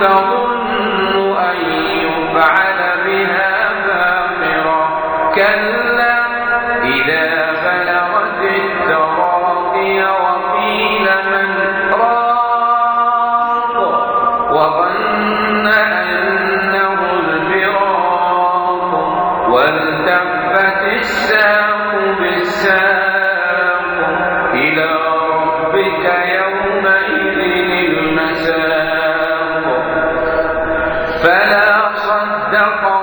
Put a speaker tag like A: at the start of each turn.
A: تظن كلا إذا فلا صدق